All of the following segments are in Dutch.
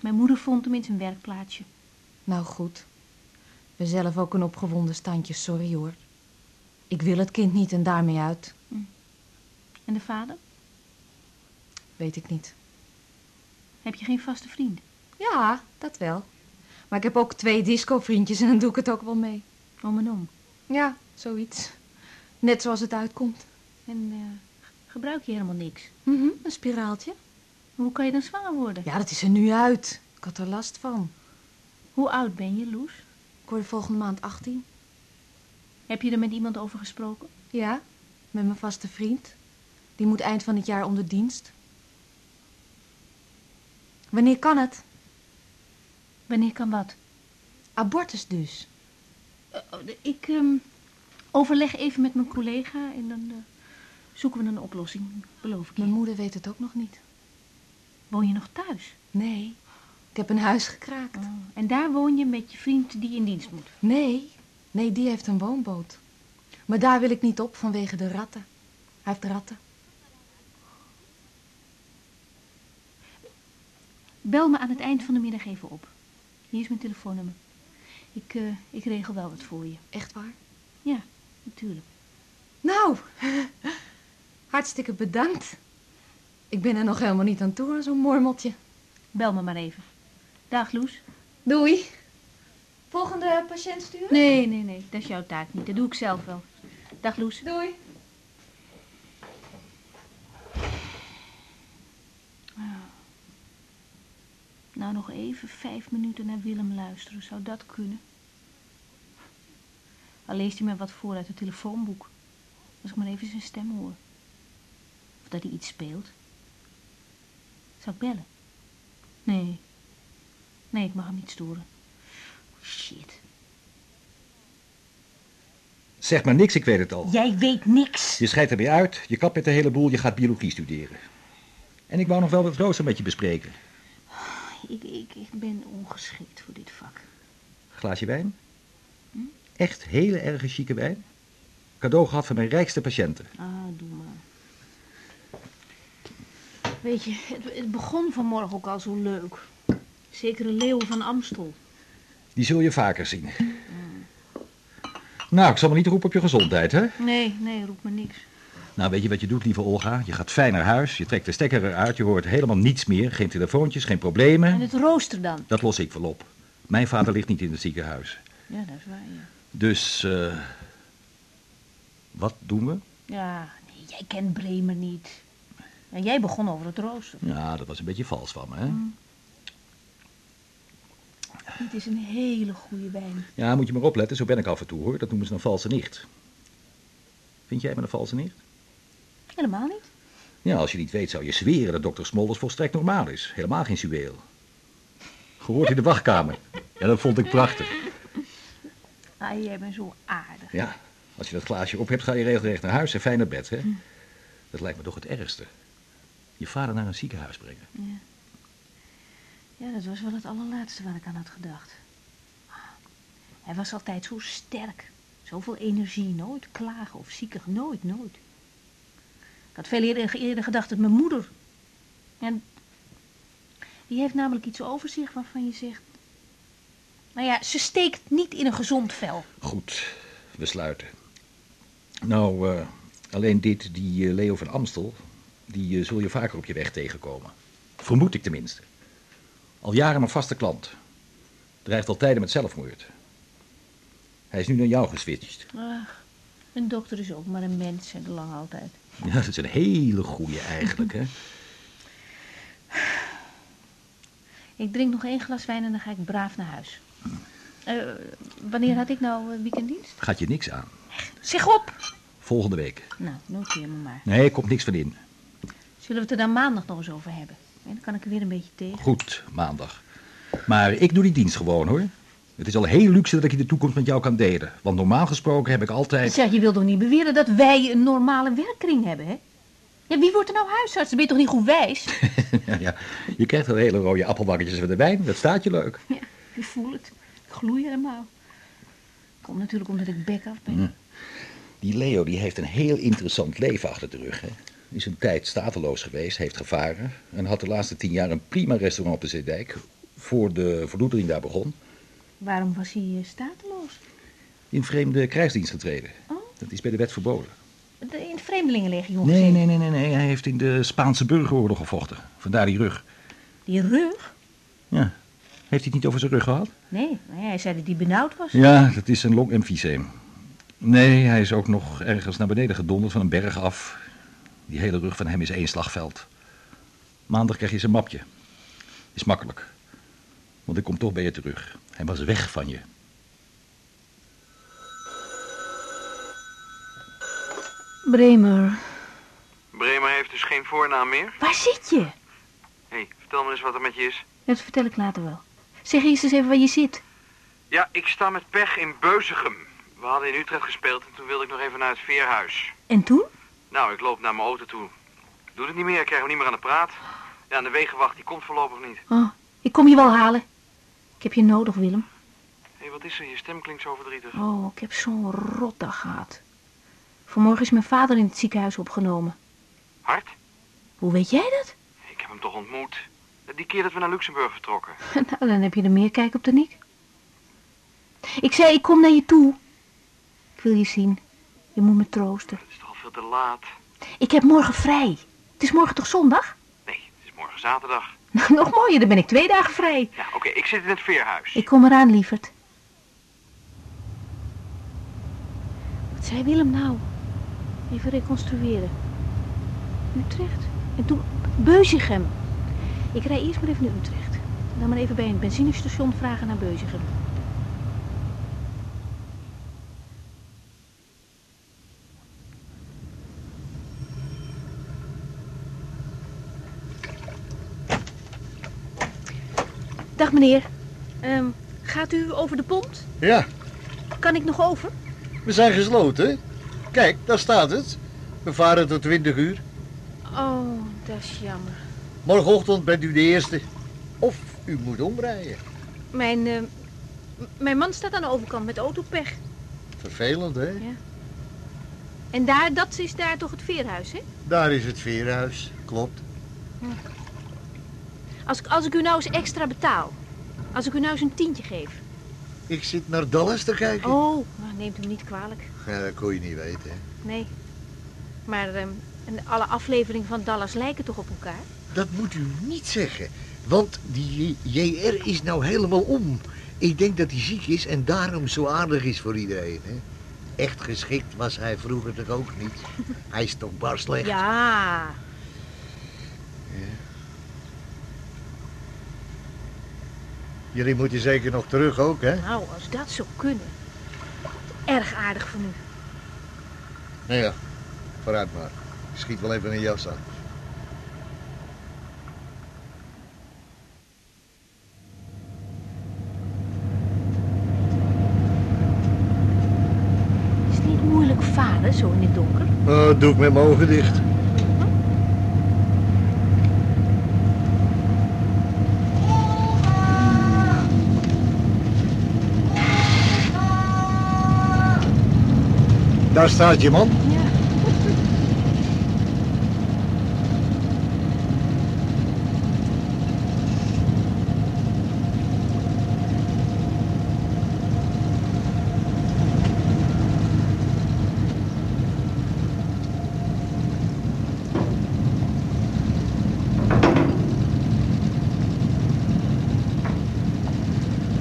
Mijn moeder vond hem in zijn werkplaatsje. Nou goed. We zelf ook een opgewonden standje, sorry hoor. Ik wil het kind niet en daarmee uit. En de vader? Weet ik niet. Heb je geen vaste vriend? Ja, dat wel. Maar ik heb ook twee disco-vriendjes en dan doe ik het ook wel mee. Om en om. Ja, zoiets. Net zoals het uitkomt. En eh, gebruik je helemaal niks? Mhm, een spiraaltje. Hoe kan je dan zwanger worden? Ja, dat is er nu uit. Ik had er last van. Hoe oud ben je, Loes? Ik word volgende maand 18. Heb je er met iemand over gesproken? Ja, met mijn vaste vriend. Die moet eind van het jaar onder dienst. Wanneer kan het? Wanneer kan wat? Abortus dus. Eh, oh, ik ehm, overleg even met mijn collega en dan eh, zoeken we een oplossing, beloof ik. Mijn moeder weet het ook nog niet. Woon je nog thuis? Nee, ik heb een huis gekraakt. Oh, en daar woon je met je vriend die in dienst moet? Nee, nee, die heeft een woonboot. Maar daar wil ik niet op vanwege de ratten. Hij heeft ratten. Bel me aan het eind van de middag even op. Hier is mijn telefoonnummer. Ik, eh, ik regel wel wat voor je. Echt waar? Ja, natuurlijk. Nou, hartstikke bedankt. Ik ben er nog helemaal niet aan toe aan zo'n mormeltje. Bel me maar even. Dag, Loes. Doei. Volgende patiënt sturen? Nee, nee, nee. Dat is jouw taak niet. Dat doe ik zelf wel. Dag, Loes. Doei. Nou, nog even vijf minuten naar Willem luisteren. Zou dat kunnen? Al leest hij me wat voor uit het telefoonboek. Als ik maar even zijn stem hoor. Of dat hij iets speelt. Zou ik bellen? Nee. Nee, ik mag hem niet storen. Shit. Zeg maar niks, ik weet het al. Jij weet niks. Je scheidt er weer uit, je kapt met de hele boel, je gaat biologie studeren. En ik wou nog wel wat rooster met je bespreken. Ik, ik, ik ben ongeschikt voor dit vak. Glaasje wijn? Echt hele erge chique wijn? Cadeau gehad van mijn rijkste patiënten. Ah, doe maar. Weet je, het, het begon vanmorgen ook al zo leuk. Zekere Leeuw van Amstel. Die zul je vaker zien. Nou, ik zal maar niet roepen op je gezondheid, hè? Nee, nee, roep me niks. Nou, weet je wat je doet, lieve Olga? Je gaat fijn naar huis, je trekt de stekker eruit, je hoort helemaal niets meer. Geen telefoontjes, geen En problemen. het rooster dan? Dat los ik wel op. Mijn vader ligt niet in het ziekenhuis. Ja, dat is waar, ja. Dus, eh wat doen we? Ja, nee, jij kent Bremer niet. En jij begon over het rooster. Ja, dat was een beetje vals van me, hè? Dit is een hele goede wijn. Ja, moet je maar opletten, zo ben ik af en toe, hoor. Dat noemen ze een valse nicht. Vind jij me een valse nicht? Helemaal niet. Ja, als je niet weet, zou je zweren dat dokter Smolders volstrekt normaal is. Helemaal geen juweel. Gehoord in de wachtkamer. Ja, dat vond ik prachtig. Ah, jij bent zo aardig. Ja, als je dat glaasje op hebt, ga je regelrecht naar huis en fijn naar bed, hè? Dat lijkt me toch het ergste. Je vader naar een ziekenhuis brengen. Ja, dat was wel het allerlaatste waar ik aan had gedacht. Hij was altijd zo sterk. Zoveel energie, nooit klagen of ziekig, nooit, nooit. Ik had veel eerder, eerder gedacht dat mijn moeder... En die heeft namelijk iets over zich waarvan je zegt... Nou ja, ze steekt niet in een gezond vel. Goed, we sluiten. Nou, eh, alleen dit, die eh, Leo van Amstel, die eh, zul je vaker op je weg tegenkomen. Vermoed ik tenminste. Al jaren mijn vaste klant. Drijft al tijden met zelfmoord. Hij is nu naar jou geswitcht. Ach, een dokter is ook maar een mens en lang altijd. Ja, dat is een hele goeie eigenlijk, hè? Ik drink nog één glas wijn en dan ga ik braaf naar huis. Eh, wanneer had ik nou eh, weekenddienst? Gaat je niks aan. Zeg op! Volgende week. Nou, noteer me maar. Nee, komt niks van in. Zullen we het er dan maandag nog eens over hebben? En dan kan ik er weer een beetje tegen. Goed, maandag. Maar ik doe die dienst gewoon, hoor. Het is al heel luxe dat ik in de toekomst met jou kan delen. Want normaal gesproken heb ik altijd... Zeg, je wilt toch niet beweren dat wij een normale werkkring hebben, hè? Ja, wie wordt er nou huisarts? Dan ben je toch niet goed wijs? ja, ja, je krijgt wel hele rode appelbakjes van de wijn. Dat staat je leuk. ja, ik voel het. Ik gloei helemaal. Komt natuurlijk omdat ik bek af ben. Die Leo die heeft een heel interessant leven achter de rug. Hè? Is een tijd stateloos geweest, heeft gevaren... en had de laatste tien jaar een prima restaurant op de Zeedijk. voor de verloedering daar begon, Waarom was hij eh, stateloos? in vreemde krijgsdienst getreden. Oh. Dat is bij de wet verboden. De, in het Vreemdelingenlegioen Nee, nee, nee, nee, nee. Hij heeft in de Spaanse burgeroorlog gevochten. Vandaar die rug. Die rug? Ja. Heeft hij het niet over zijn rug gehad? Nee, nee, hij zei dat hij benauwd was. Ja, dat is een longemfyseem. Nee, hij is ook nog ergens naar beneden gedonderd van een berg af. Die hele rug van hem is één slagveld. Maandag krijg je zijn mapje. Is makkelijk. Want ik kom toch bij je terug. Hij was weg van je. Bremer, Bremer heeft dus geen voornaam meer? Waar zit je? Hé, hey, vertel me eens wat er met je is. Dat vertel ik later wel. Zeg eerst eens even waar je zit. Ja, ik sta met pech in Beuzegem. We hadden in Utrecht gespeeld en toen wilde ik nog even naar het veerhuis. En toen? Nou, ik loop naar mijn auto toe. Doe het niet meer, ik krijg hem niet meer aan de praat. Ja, en de wegenwacht die komt voorlopig niet. Oh, ik kom je wel halen. Ik heb je nodig, Willem. Hé, hey, wat is er? Je stem klinkt zo verdrietig. Oh, ik heb zo'n rotdag gehad. Vanmorgen is mijn vader in het ziekenhuis opgenomen. Hart? Hoe weet jij dat? Ik heb hem toch ontmoet. Die keer dat we naar Luxemburg vertrokken. nou, dan heb je er meer kijk op dan ik. Ik zei, ik kom naar je toe. Ik wil je zien. Je moet me troosten. Te laat? Ik heb morgen vrij. Het is morgen toch zondag? Nee, het is morgen zaterdag. Nou, nog mooier, dan ben ik twee dagen vrij. Ja, oké, ik zit in het veerhuis. Ik kom eraan, lieverd. Wat zei Willem nou? Even reconstrueren. Utrecht. En toen Beuzigem. Ik rij eerst maar even naar Utrecht. Dan maar even bij een benzinestation vragen naar Beuzigem. Dag meneer. Ehm, gaat u over de pont? Ja, Kan ik nog over? we zijn gesloten. Kijk, daar staat het. We varen tot 20 uur. Oh, dat is jammer. Morgenochtend bent u de eerste. Of u moet omrijden. Mijn, eh, m- mijn man staat aan de overkant met autopech. Vervelend, hè? En daar, dat is daar toch het veerhuis, hè? Daar is het veerhuis. Klopt. Als ik, als ik u nou eens extra betaal. Als ik u nou eens een tientje geef. Ik zit naar Dallas te kijken. Oh, nou, neemt u niet kwalijk. Ja, dat kon je niet weten. hè. Nee. Maar ehm, en alle afleveringen van Dallas lijken toch op elkaar? Dat moet u niet zeggen. Want die JR is nou helemaal om. Ik denk dat hij ziek is en daarom zo aardig is voor iedereen. Hè? Echt geschikt was hij vroeger toch ook niet. Hij is toch bar slecht. Ja. Jullie moeten zeker nog terug ook, hè? Nou, als dat zou kunnen. Erg aardig van u. Nou ja, vooruit maar. Schiet wel even een jas aan. Is het niet moeilijk varen, zo in het donker? Oh, doe ik met mijn ogen dicht. Daar staat je man. Ja.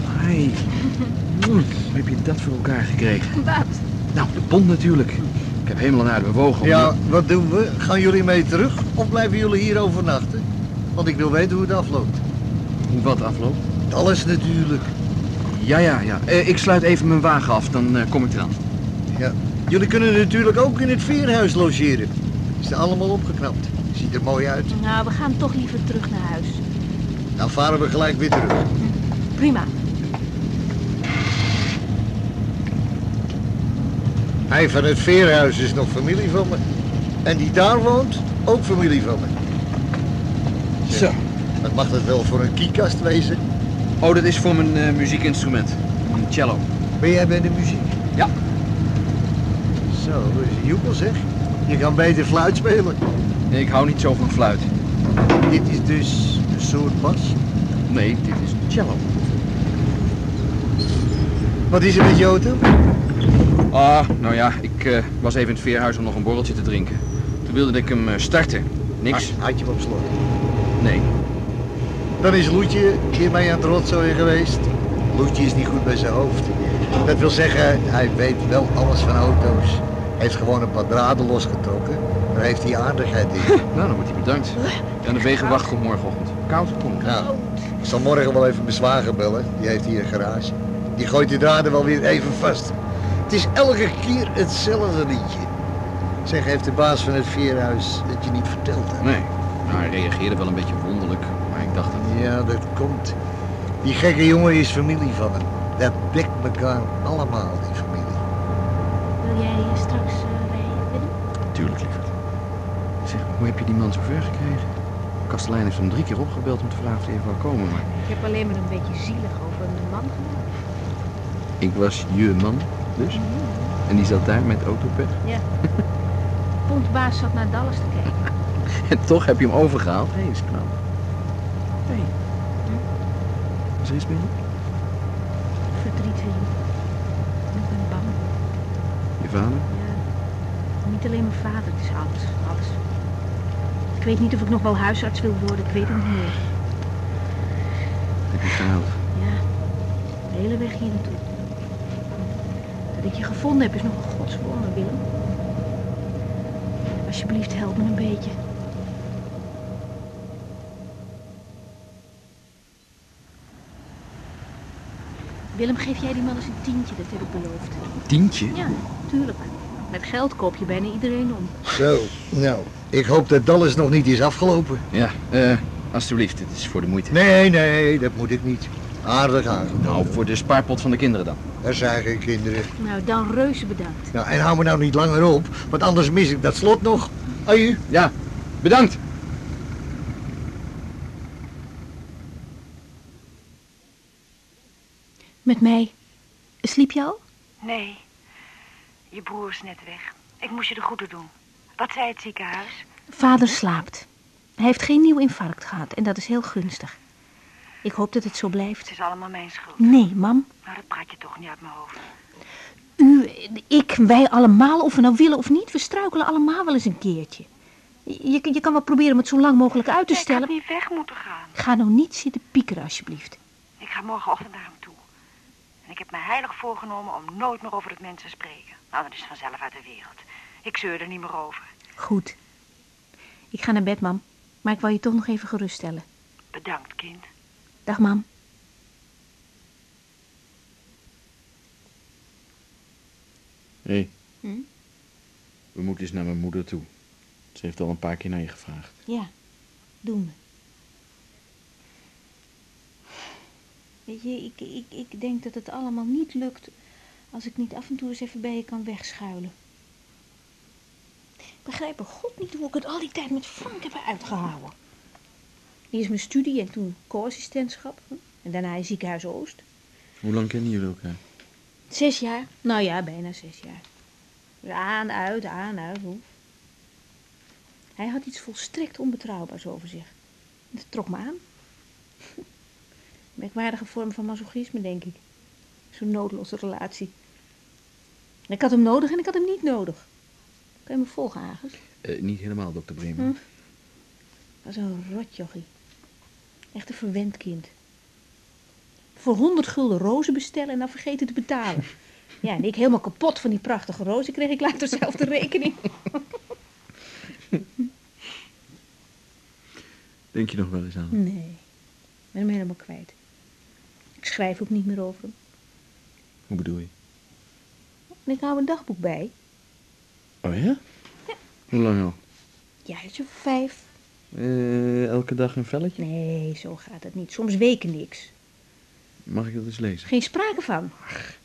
Hey. Hoe heb je dat voor elkaar gekregen? Wat? Pont natuurlijk. Ik heb helemaal naar de bewogen. om- Ja, wat doen we? Gaan jullie mee terug of blijven jullie hier overnachten? Want ik wil weten hoe het afloopt. Hoe wat afloopt? Alles natuurlijk. Ja, ja, ja. Eh, ik sluit even mijn wagen af, dan eh, kom ik eraan. Ja. Jullie kunnen natuurlijk ook in het veerhuis logeren. Is er allemaal opgeknapt. Ziet er mooi uit. Nou, we gaan toch liever terug naar huis. Dan varen we gelijk weer terug. Prima. Hij van het veerhuis is nog familie van me. En die daar woont, ook familie van me. Zo. Wat mag dat wel voor een kiekast wezen? Oh, dat is voor mijn eh, muziekinstrument. Een cello. Ben jij bij de muziek? Ja. Zo, dat is een joepel zeg. Je kan beter fluit spelen. Ik hou niet zo van fluit. Dit is dus een soort bas. Nee, dit is een cello. Wat is er met je auto? Ah, nou ja, ik eh, was even in het veerhuis om nog een borreltje te drinken. Toen wilde ik hem eh, starten. Niks? Had, had je hem op slot? Nee. Dan is Loetje hiermee aan het rotzooien geweest. Loetje is niet goed bij zijn hoofd. Dat wil zeggen, hij weet wel alles van auto's. Hij heeft gewoon een paar draden losgetrokken. Daar heeft hij aardigheid in. Nou, dan wordt hij bedankt. Ja, de wegenwacht komt morgenochtend. Koud? Kom. Nou, ik zal morgen wel even mijn zwager bellen. Die heeft hier een garage. Die gooit die draden wel weer even vast. Het is elke keer hetzelfde liedje. Zeg, heeft de baas van het veerhuis het je niet verteld? Hè? Nee. Nou, hij reageerde wel een beetje wonderlijk. Maar ik dacht dat... Ja, dat komt. Die gekke jongen is familie van hem. Dat dekt elkaar allemaal, die familie. Wil jij straks eh, rijden, Willem? Tuurlijk, lieverd. Zeg, hoe heb je die man zo ver gekregen? Kastelein heeft hem drie keer opgebeld om te vragen of hij even wou komen, maar... Ik heb alleen maar een beetje zielig over een man gedaan. Ik was je man, dus? En die zat daar met autopech? Ja. Pontbaas zat naar Dallas te kijken. En toch heb je hem overgehaald? Hé, is knap. Hé. Is er iets mee? Verdriet, Willem. Ik ben bang. Je vader? Ja. Niet alleen mijn vader, het is alles. Alles. Ik weet niet of ik nog wel huisarts wil worden, ik weet het niet meer. Heb je gehuild? Ja, de hele weg hier naartoe. Dat je gevonden heb is nog een godswonder, Willem. Alsjeblieft, help me een beetje. Willem, geef jij die man eens een tientje, dat heb ik beloofd. Tientje? Ja, tuurlijk. Met geld koop je bijna iedereen om. Zo, nou, ik hoop dat Dallas nog niet is afgelopen. Ja, eh, alsjeblieft, dit is voor de moeite. Nee, nee, dat moet ik niet. Aardig aangenomen. Nou, voor de spaarpot van de kinderen dan. Daar zijn geen kinderen. Nou, dan reuze bedankt. Nou, en hou me nou niet langer op, want anders mis ik dat slot nog. Aju. Ja, bedankt. Met mij. Sliep je al? Nee, je broer is net weg. Ik moest je de groeten doen. Wat zei het ziekenhuis? Vader slaapt. Hij heeft geen nieuw infarct gehad en dat is heel gunstig. Ik hoop dat het zo blijft. Het is allemaal mijn schuld. Nee, mam. Maar dat praat je toch niet uit mijn hoofd. U, ik, wij allemaal, of we nou willen of niet, we struikelen allemaal wel eens een keertje. Je, je kan wel proberen om het zo lang mogelijk uit te Ik had stellen. niet weg moeten gaan. Ga nou niet zitten piekeren, alsjeblieft. Ik ga morgenochtend naar hem toe. En ik heb me heilig voorgenomen om nooit meer over het mens te spreken. Nou, dat is vanzelf uit de wereld. Ik zeur er niet meer over. Goed. Ik ga naar bed, mam. Maar ik wil je toch nog even geruststellen. Bedankt, kind. Dag, mam. Hé. Hey. Hm? We moeten eens naar mijn moeder toe. Ze heeft al een paar keer naar je gevraagd. Ja, doen we. Weet je, ik, ik, ik denk dat het allemaal niet lukt als ik niet af en toe eens even bij je kan wegschuilen. Ik begrijp er god niet hoe ik het al die tijd met Frank heb uitgehouden. Eerst mijn studie en toen co-assistentschap. En daarna in ziekenhuis Oost. Hoe lang kennen jullie elkaar? Zes jaar? Nou ja, bijna zes jaar. Dus Aan, uit, aan, uit. Hoe. Hij had iets volstrekt onbetrouwbaars over zich. Dat trok me aan. Merkwaardige vorm van masochisme, denk ik. Zo'n noodlosse relatie. Ik had hem nodig en ik had hem niet nodig. Kun je me volgen, Agnes? Eh, niet helemaal, dokter Bremer. Hm. was een rotjochie. Echt een verwend kind. Voor honderd gulden rozen bestellen en dan vergeten te betalen. Ja, en ik helemaal kapot van die prachtige rozen kreeg ik later zelf de rekening. Denk je nog wel eens aan? hem? Nee, ik ben hem helemaal kwijt. Ik schrijf ook niet meer over hem. Hoe bedoel je? En ik hou een dagboek bij. Oh ja? Hoe lang al? Ja, een vijf. Eh, elke dag een velletje? Nee, zo gaat het niet. Soms weken niks. Mag ik dat eens lezen? Geen sprake van.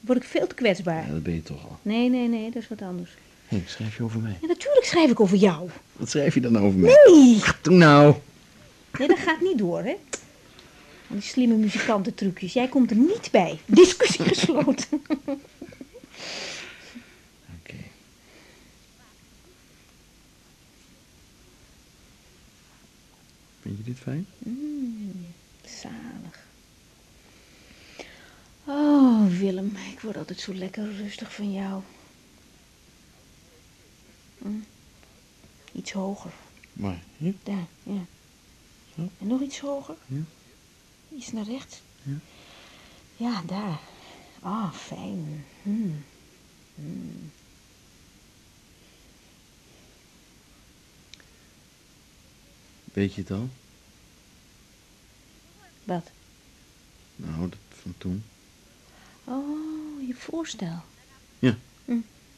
Word ik veel te kwetsbaar. Ja, dat ben je toch al. Nee, nee, nee, dat is wat anders. Hé, schrijf je over mij? Ja, natuurlijk schrijf ik over jou. Wat schrijf je dan over mij? Nee! Doe nou. Nee, dat gaat niet door, hè? Die slimme muzikantentrucjes. Jij komt er niet bij. Discussie gesloten. Oké. Vind je dit fijn? Zalig. Oh, Willem, ik word altijd zo lekker rustig van jou. Hm? Iets hoger. Maar hier? Daar, ja. Zo? En nog iets hoger? Ja. Iets naar rechts? Ja. Ja, daar. Ah, fijn. Hmm. Hmm. Weet je het al? Wat? Nou, dat van toen. Oh, je voorstel.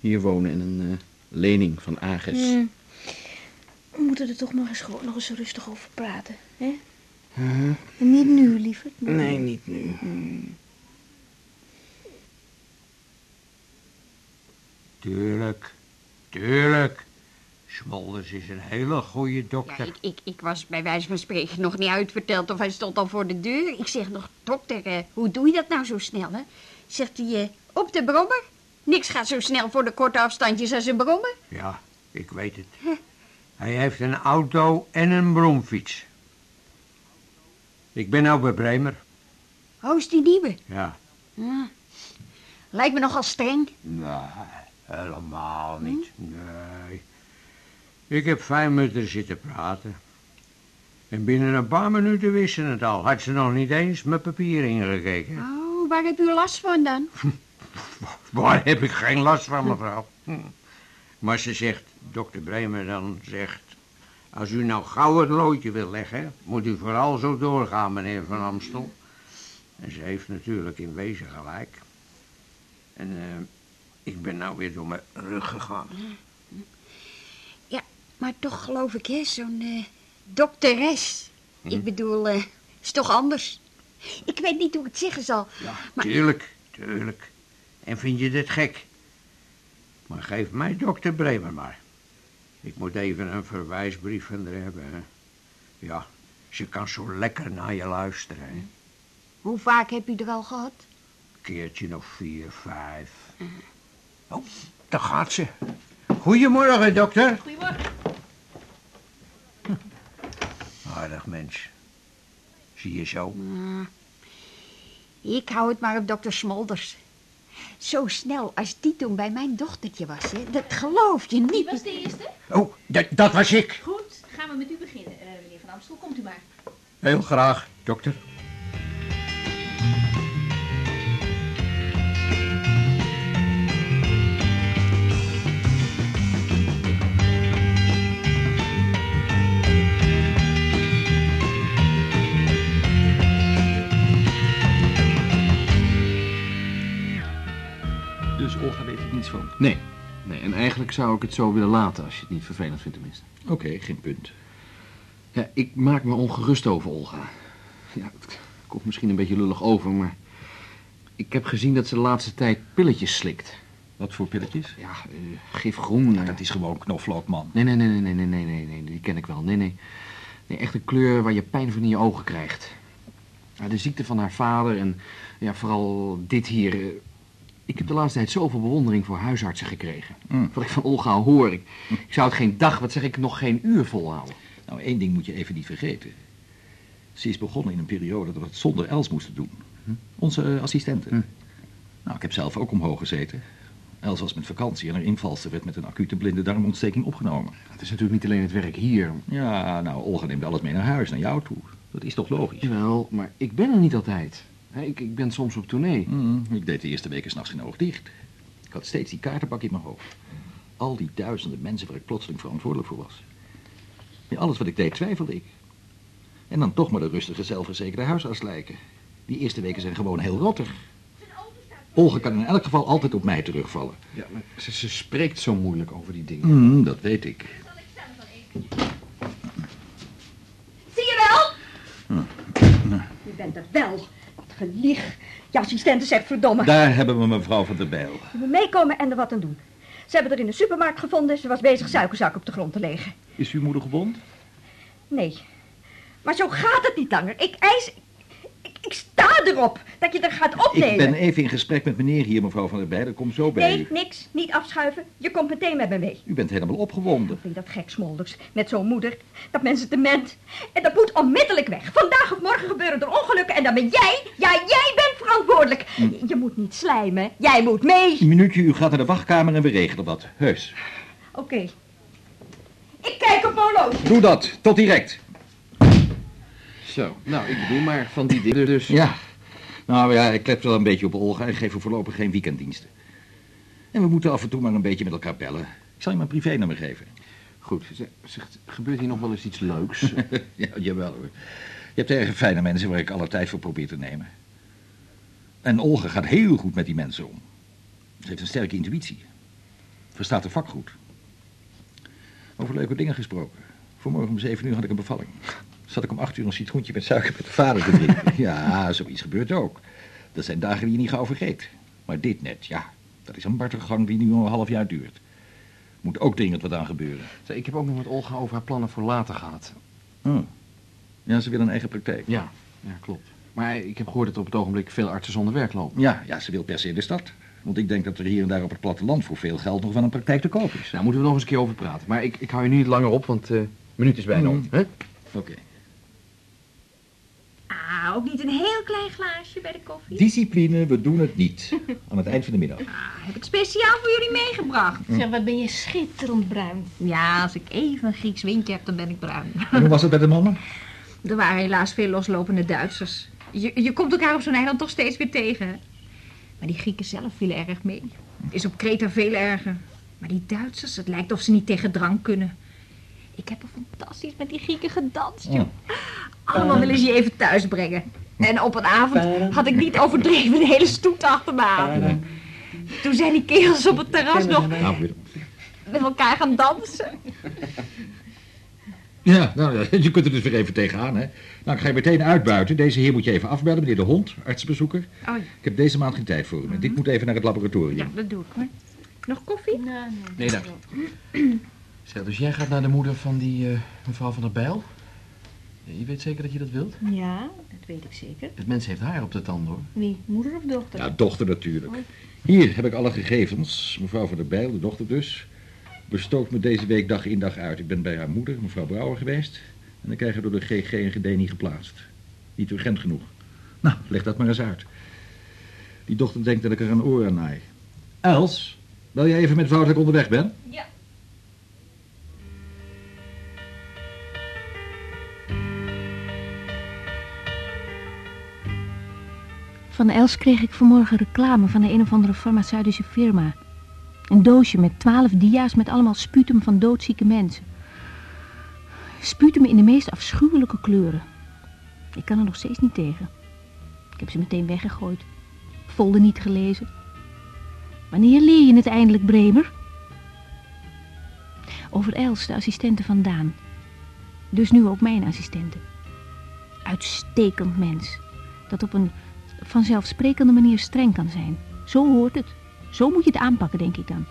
Hier wonen en een eh, lening van Agis. Hmm. We moeten er toch nog eens, gewoon nog eens rustig over praten, hè? En niet nu, lieverd. maar- Nee, niet nu. Hmm. Tuurlijk, tuurlijk. Smolders is een hele goede Ja, dokter. ik, ik, ik was bij wijze van spreken nog niet uitverteld of hij stond al voor de deur. Ik zeg nog, dokter, eh, hoe doe je dat nou zo snel, hè? Zegt hij, eh, op de brommer? Niks gaat zo snel voor de korte afstandjes als een brommer. Ja, ik weet het. Hij heeft een auto en een bromfiets. Ik ben nou bij Bremer. Oh, is die nieuwe? Ja. Ja. Lijkt me nogal streng. Nee, helemaal niet. Nee. Ik heb vijf minuten zitten praten. En binnen een paar minuten wisten het al. Had ze nog niet eens mijn papier ingekeken. Oh, waar heb u last van dan? Waar heb ik geen last van, mevrouw. Hm. Maar ze zegt, dokter Bremer dan zegt... Als u nou gauw het loodje wil leggen, moet u vooral zo doorgaan, meneer Van Amstel. En ze heeft natuurlijk in wezen gelijk. En eh, ik ben nou weer door mijn rug gegaan. Maar toch geloof ik, hè, zo'n eh, dokteres. Ik bedoel, eh, is toch anders? Ik weet niet hoe ik het zeggen zal. Ja, Maar- tuurlijk, tuurlijk. En vind je dit gek? Maar geef mij dokter Bremer maar. Ik moet even een verwijsbrief van haar hebben. Hè. Ja, ze kan zo lekker naar je luisteren. Hè. Hoe vaak heb u er al gehad? Keertje of vier, vijf. Oh, daar gaat ze. Goedemorgen, dokter. Goedemorgen. Aardig mens. Zie je zo? Ah, ik hou het maar op dokter Smolders. Zo snel als die toen bij mijn dochtertje was, hè? Dat geloof je Wie niet. was de eerste? Oh, dat, dat was ik. Goed, gaan we met u beginnen, eh, meneer Van Amstel. Komt u maar. Heel graag, dokter. Nee. nee, en eigenlijk zou ik het zo willen laten, als je het niet vervelend vindt tenminste. Oké, geen punt. Ja, ik maak me ongerust over Olga. Ja, het komt misschien een beetje lullig over, maar... Ik heb gezien dat ze de laatste tijd pilletjes slikt. Wat voor pilletjes? Ja, uh, gifgroen. Eh. dat is gewoon knoflook, man. Nee, nee, nee, nee, nee, nee, nee, nee, die ken ik wel. Nee, nee. nee echt een kleur waar je pijn van in je ogen krijgt. De ziekte van haar vader en ja, vooral dit hier. Eh, ik heb de laatste tijd zoveel bewondering voor huisartsen gekregen. Mm. Wat ik van Olga hoor. Ik, ik zou het geen dag, wat zeg ik, nog geen uur volhouden. Nou, één ding moet je even niet vergeten. Ze is begonnen in een periode dat we het zonder Els moesten doen. Onze eh, assistente. Hm. Nou, ik heb zelf ook omhoog gezeten. Els was met vakantie en haar invalster werd met een acute blinde darmontsteking opgenomen. Het is natuurlijk niet alleen het werk hier. Ja, nou, Olga neemt alles mee naar huis, naar jou toe. Dat is toch logisch? Jawel, maar ik ben er niet altijd. Hè, ik, ik ben soms op tournee. Mm, ik deed de eerste weken s'nachts geen oog dicht. Ik had steeds die kaartenbak in mijn hoofd. Al die duizenden mensen waar ik plotseling verantwoordelijk voor was. In alles wat ik deed twijfelde ik. En dan toch maar de rustige, zelfverzekerde huisarts lijken. Die eerste weken zijn gewoon heel rottig. Olga kan in elk geval altijd op mij terugvallen. Ja, maar ze, ze spreekt zo moeilijk over die dingen. Mm, dat weet ik. Zie je wel? U bent er wel. Gelieg. Je assistente zegt verdomme. Daar hebben we mevrouw van der Bijl. Je moet meekomen en er wat aan doen. Ze hebben er in de supermarkt gevonden. Ze was bezig suikerzak op de grond te leggen. Is uw moeder gewond? Nee. Maar zo gaat het niet langer. Ik eis... Ik, ik sta erop dat je er gaat opnemen. Ik ben even in gesprek met meneer hier, mevrouw van der. Ik kom zo bij Nee, u. niks. Niet afschuiven. Je komt meteen met me mee. U bent helemaal opgewonden. Vind je dat gek, Smolders? Met zo'n moeder. Dat mensen te ment. En dat moet onmiddellijk weg. Vandaag of morgen gebeuren er ongelukken en dan ben jij, ja, jij bent verantwoordelijk. Je moet niet slijmen. Jij moet mee. Een minuutje, u gaat naar de wachtkamer en we regelen wat. Heus. Oké. Ik kijk op mijn horloge. Doe dat. Tot direct. Zo, nou, ik bedoel maar van die dingen dus. Ja. Nou ja, ik let wel een beetje op Olga en geef voorlopig geen weekenddiensten. En we moeten af en toe maar een beetje met elkaar bellen. Ik zal je mijn privénummer geven. Goed, zegt, gebeurt hier nog wel eens iets leuks? ja, jawel hoor. Je hebt erg fijne mensen waar ik alle tijd voor probeer te nemen. En Olga gaat heel goed met die mensen om. Ze heeft een sterke intuïtie. Verstaat haar vak goed. Over leuke dingen gesproken. Vanmorgen om zeven uur had ik een bevalling. Zat ik om acht uur een citroentje met suiker met de vader te drinken. Ja, zoiets gebeurt ook. Dat zijn dagen die je niet gauw vergeet. Maar dit net, ja, dat is een martergang die nu al een half jaar duurt. Moet ook dringend wat aan gebeuren. Ik heb ook nog met Olga over haar plannen voor later gehad. Oh. Ja, ze wil een eigen praktijk. Ja, ja, klopt. Maar ik heb gehoord dat er op het ogenblik veel artsen zonder werk lopen. Ja, ja, ze wil per se in de stad. Want ik denk dat er hier en daar op het platteland voor veel geld nog wel een praktijk te koop is. Daar moeten we nog eens een keer over praten. Maar ik, ik hou je nu niet langer op, want eh minuut is bijna om. Mm. hè? Oké. Ah, ook niet een heel klein glaasje bij de koffie. Discipline, we doen het niet. Aan het eind van de middag. Ah, heb ik speciaal voor jullie meegebracht. Zeg, wat ben je schitterend bruin. Ja, als ik even een Grieks windje heb, dan ben ik bruin. En hoe was het bij de mannen? Er waren helaas veel loslopende Duitsers. Je, je komt elkaar op zo'n eiland toch steeds weer tegen. hè? Maar die Grieken zelf vielen erg mee. Is op Kreta veel erger. Maar die Duitsers, het lijkt of ze niet tegen drank kunnen. Ik heb er fantastisch met die Grieken gedanst, joh. Allemaal willen ze je even thuis brengen. En op een avond had ik niet overdreven een hele stoet achter me aan. Toen zijn die kerels op het terras nog Nou, met elkaar gaan dansen. Ja, nou, ja, je kunt er dus weer even tegenaan, hè. Nou, ik ga je meteen uitbuiten. Deze heer moet je even afbellen, meneer De Hond, artsenbezoeker. Oh ja, Ik heb deze maand geen tijd voor hem. Dit moet even naar het laboratorium. ja dat doe ik hoor. Nog koffie? Nou, nee. Nee, dank Zeg, dus jij gaat naar de moeder van die eh, mevrouw van der Bijl? Je weet zeker dat je dat wilt? Ja, dat weet ik zeker. Het mens heeft haar op de tand, hoor. Wie, moeder of dochter? Ja, dochter natuurlijk. Hier heb ik alle gegevens. Mevrouw van der Bijl, de dochter dus, bestookt me deze week dag in dag uit. Ik ben bij haar moeder, mevrouw Brouwer, geweest. En dan krijgen we door de GG en GD niet geplaatst. Niet urgent genoeg. Nou, leg dat maar eens uit. Die dochter denkt dat ik er een oor aan naai. Els, wil jij even met vrouw dat ik onderweg ben? Ja. Van Els kreeg ik vanmorgen reclame van een of andere farmaceutische firma. Een doosje met twaalf dia's met allemaal sputum van doodzieke mensen. Sputum in de meest afschuwelijke kleuren. Ik kan er nog steeds niet tegen. Ik heb ze meteen weggegooid. Folder niet gelezen. Wanneer leer je het eindelijk, Bremer? Over Els, de assistente van Daan. Dus nu ook mijn assistente. Uitstekend mens. Dat op een vanzelfsprekende manier streng kan zijn. Zo hoort het. Zo moet je het aanpakken, denk ik dan.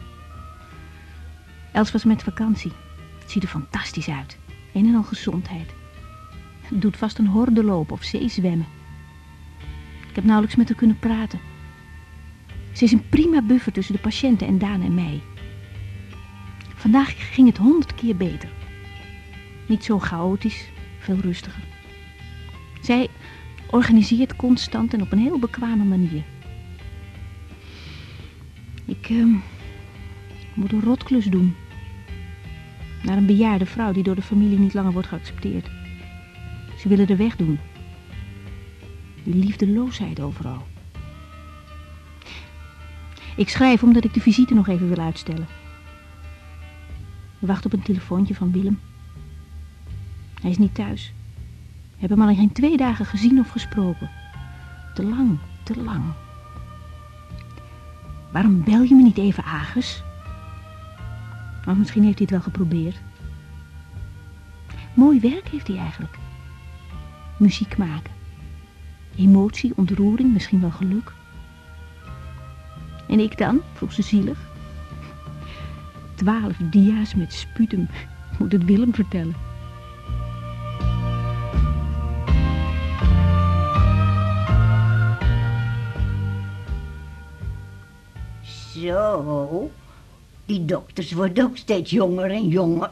Els was met vakantie. Het ziet er fantastisch uit. Een en al gezondheid. Doet vast een horde lopen of zeezwemmen. Ik heb nauwelijks met haar kunnen praten. Ze is een prima buffer tussen de patiënten en Daan en mij. Vandaag ging het honderd keer beter. Niet zo chaotisch, veel rustiger. Zij organiseert constant en op een heel bekwame manier. Ik ehm, moet een rotklus doen. Naar een bejaarde vrouw die door de familie niet langer wordt geaccepteerd. Ze willen er weg doen. Die liefdeloosheid overal. Ik schrijf omdat ik de visite nog even wil uitstellen. Ik wacht op een telefoontje van Willem. Hij is niet thuis. Ik heb hem al geen twee dagen gezien of gesproken. Te lang, te lang. Waarom bel je me niet even, Agus? Maar misschien heeft hij het wel geprobeerd. Mooi werk heeft hij eigenlijk. Muziek maken. Emotie, ontroering, misschien wel geluk. En ik dan, vroeg ze zielig. Twaalf dia's met sputum. Moet het Willem vertellen. Zo. Die dokters worden ook steeds jonger en jonger.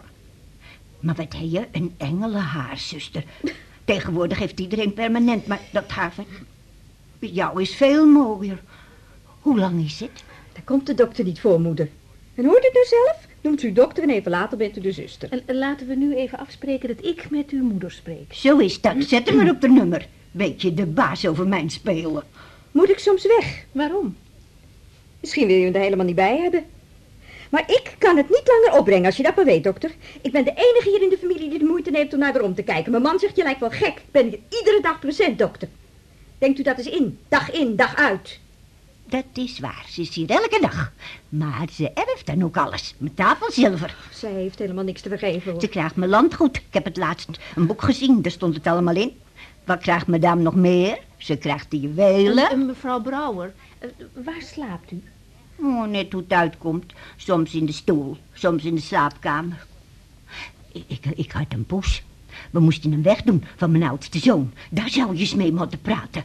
Maar wat heb je? Een engelenhaar, zuster. Tegenwoordig heeft iedereen permanent, maar dat haar van jou is veel mooier. Hoe lang is het? Daar komt de dokter niet voor, moeder. En hoort het nu zelf? Noemt u dokter en even later bent u de zuster. En, en laten we nu even afspreken dat ik met uw moeder spreek. Zo is dat. Zet hem maar op de nummer. Weet je, de baas over mijn spelen. Moet ik soms weg? Waarom? Misschien wil je hem er helemaal niet bij hebben. Maar ik kan het niet langer opbrengen, als je dat maar weet, dokter. Ik ben de enige hier in de familie die de moeite neemt om naar de om te kijken. Mijn man zegt, je lijkt wel gek. Ik ben hier iedere dag present, dokter. Denkt u dat eens in. Dag in, dag uit. Dat is waar. Ze is hier elke dag. Maar ze erft dan ook alles. Met tafelzilver. Zij heeft helemaal niks te vergeven, hoor. Ze krijgt mijn landgoed. Ik heb het laatst een boek gezien. Daar stond het allemaal in. Wat krijgt madame nog meer? Ze krijgt de juwelen. Eh, mevrouw Brouwer, waar slaapt u? Oh, net hoe het uitkomt. Soms in de stoel, soms in de slaapkamer. Ik, ik, ik had een poes. We moesten hem wegdoen van mijn oudste zoon. Daar zou je eens mee moeten praten.